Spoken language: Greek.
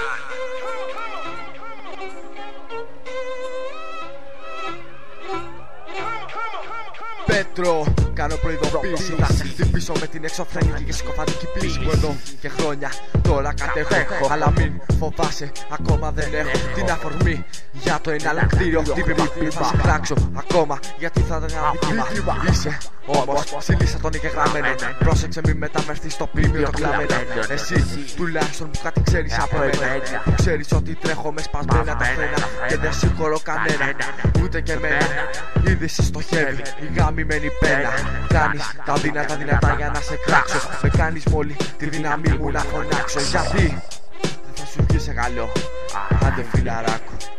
はい Τρώω, κάνω προειδοποίηση. Θα σε χτυπήσω με την εξωφρενική και συκοφαντική πλήση που εδώ και χρόνια τώρα κατέχω. Αλλά μην φοβάσαι, ακόμα δεν έχω την αφορμή για το εναλλακτήριο. Χτύπημα. Θα σε κράξω ακόμα γιατί θα ήταν ένα δίκημα. Είσαι όμως, συλλήσα τον γραμμένο. Πρόσεξε μην μεταμερθείς στο πίμιο το κλαμμένο. Εσύ τουλάχιστον που κάτι ξέρεις από μένα. Που ξέρεις ότι τρέχω με σπασμένα τα φρένα και δεν συγχωρώ κανένα. Ούτε και εμένα. Είδηση στο χέρι, η γαμημένη πένα. Κάνεις τα δυνατά δυνατά για να σε κράξω. Με κάνεις μόλι τη δύναμή μου να φωνάξω. Γιατί; Δεν θα σου βγει σε καλό. Άντε φιλαράκο, άντε στο καλό.